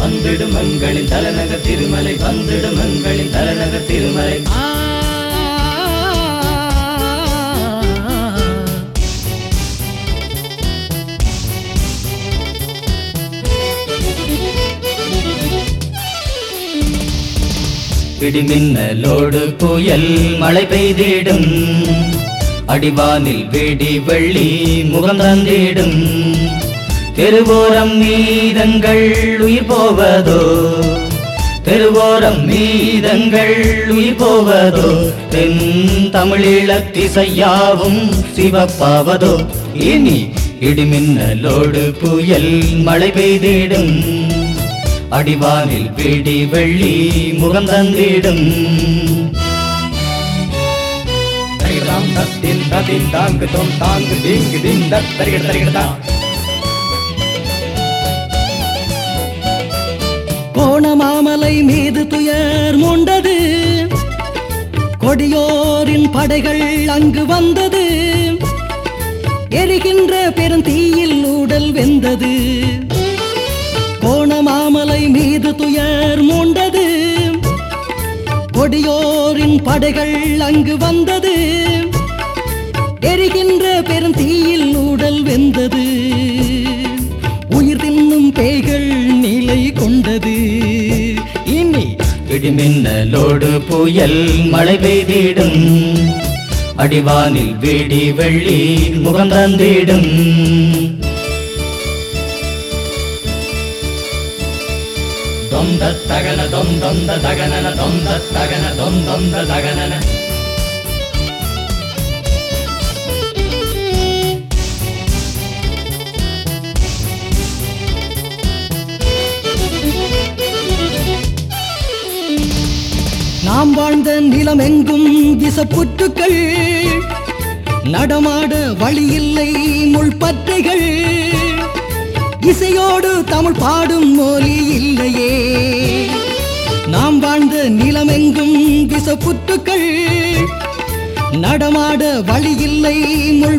வந்திடும் மங்களின் தலைநகர் திருமலை வந்திடும் மங்களின் தலைநகர் திருமலை. ஆ இடிமின்னலோடு புயல் மழை பெய்திடும். அடிவானில் வெடி வெள்ளி முகம் தந்திடும். தெருவோரம் மீதங்கள் உயிர் போவதோ? தெருவோரம் மீதங்கள் உயிர் போவதோ? தென் தமிழீழத்திசையாவும் சிவப்பாவதோ? இனி இடிமின்னலோடு புயல் மழை பெய்திடும். அடிவானில் பிடி வெள்ளி முகம் தந்திடும். தரிகிடாம் தத்தின் தாங்கு தொம் தாங்கு தீங்கு தின் தரிகிட தரிகிட தரிகிடதா கோணமாமலை மீது துயர் மூண்டது. கொடியோரின் படைகள் அங்கு வந்தது. எரிகின்ற பெருந்தீயில் உடல் வெந்தது. கோணமாமலை மீது துயர் மூண்டது. கொடியோரின் படைகள் அங்கு வந்தது. எரிகின்ற பெருந்தீயில் பேய்கள் நிலை கொண்டது. இனி இடிமின்னலோடு புயல் மழை பெய்திடும். அடிவானில் வெடி வெள்ளி முகந்தந்திடும் தொந்த தகன தொந்தொந்த தகனன தொந்த தகன தொந்தொந்த தகனன. நாம் வாழ்ந்த நிலம் எங்கும் விசப்புற்றுக்கள். நடமாட வழியில்லை முள்பற்றைகள். இசையோடு தமிழ் பாடும் மொழி இல்லையே. நாம் வாழ்ந்த நிலம் எங்கும் விசப்புற்றுக்கள். நடமாட வழியில்லை முள்